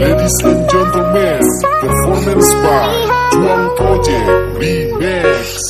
Ladies and gentlemen, performance by Tuan Project Remix.